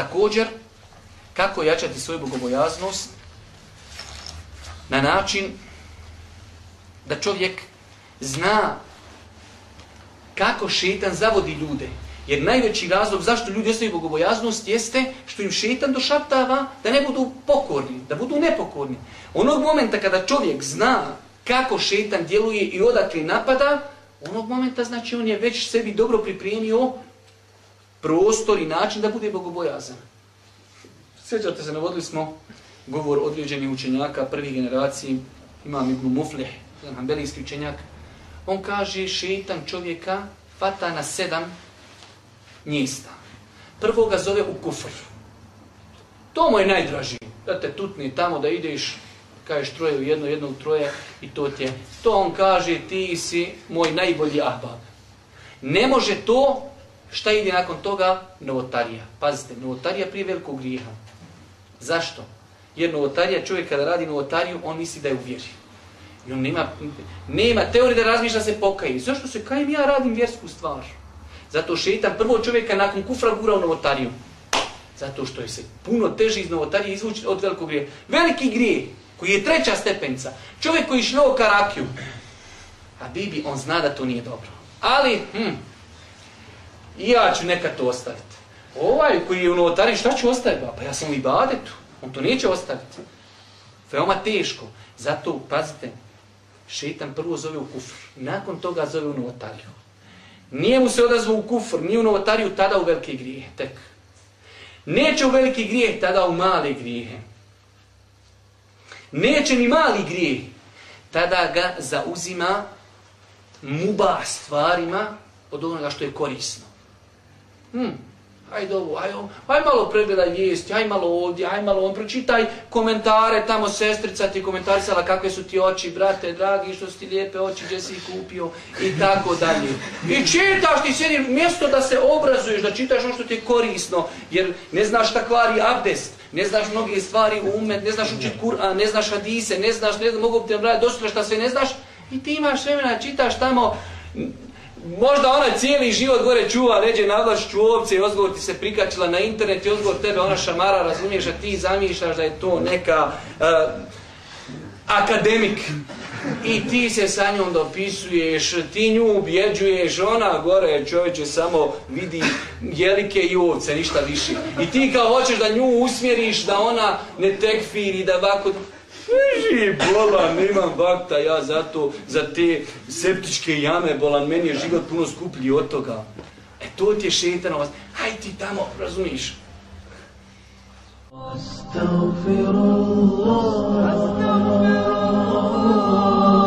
Također, kako jačati svoju bogobojaznost? Na način da čovjek zna kako šetan zavodi ljude. Jer najveći razlog zašto ljudi ostaju bogobojaznost jeste što im šetan došaptava da ne budu pokorni, da budu nepokorni. Onog momenta kada čovjek zna kako šetan djeluje i odakle napada, onog momenta znači on je već sebi dobro pripremio prostor i način da bude bogobojazan. Sjećate se, navodili smo govor određenih učenjaka prvih generaciji, imam Ibn Mufleh, jedan hambelijski učenjak, on kaže šeitan čovjeka fata na sedam mjesta. Prvo ga zove u kufr. To mu je najdraži. Da te tutni tamo da ideš, kažeš troje u jedno, jedno u troje i to ti je. To on kaže ti si moj najbolji ahbab. Ne može to šta ide nakon toga novotarija. Pazite, novotarija prije velikog grijeha. Zašto? Jer novotarija, čovjek kada radi novotariju, on misli da je u vjeri. I on nema, nema teorije da razmišlja se pokaji. Zašto se kajem ja radim vjersku stvar? Zato šetam prvo čovjeka nakon kufra gura u novotariju. Zato što je se puno teže iz novotarije izvući od velikog grije. Veliki grije, koji je treća stepenca. Čovjek koji šlo karakiju. A Bibi, on zna da to nije dobro. Ali, hm, I ja ću nekad to ostaviti. Ovaj koji je u novotariji, šta ću ostaviti? Pa ja sam u ibadetu. On to neće ostaviti. Veoma teško. Zato, pazite, šeitan prvo zove u kufr. Nakon toga zove u novotariju. Nije mu se odazvao u kufr, nije u novotariju, tada u velike grije. Tek. Neće u veliki grijeh, tada u male grijehe. Neće ni mali grijeh, tada ga zauzima muba stvarima od onoga što je korisno. Hmm hajde ovo, hajde ovo, hajde malo pregledaj vijesti, hajde malo ovdje, hajde malo on, pročitaj komentare, tamo sestrica ti komentarisala kakve su ti oči, brate, dragi, što su ti lijepe oči, gdje si ih kupio, i tako dalje. I čitaš ti sjedi, mjesto da se obrazuješ, da čitaš ono što ti je korisno, jer ne znaš šta kvari abdest, ne znaš mnoge stvari u umet, ne znaš učit Kur'an, ne znaš hadise, ne znaš, ne znaš, mogu ti nam raditi, dosta šta sve ne znaš, i ti imaš vremena, čitaš tamo, Možda ona cijeli život gore čuva, neđe navlašću ovce i ozgovor ti se prikačila na internet i ozgovor tebe ona šamara, razumiješ, a ti zamišljaš da je to neka uh, akademik. I ti se sa njom dopisuješ, ti nju ubjeđuješ, ona gore čovječe samo vidi jelike i ovce, ništa više. I ti kao hoćeš da nju usmjeriš, da ona ne tekfiri, da ovako... Živi, bolan, nemam vakta ja zato, za te septičke jame, bolan, meni je život puno skuplji od toga. E to ti je šetan vas. Haj ti tamo, razumiš? Astaghfirullah. Astaghfirullah.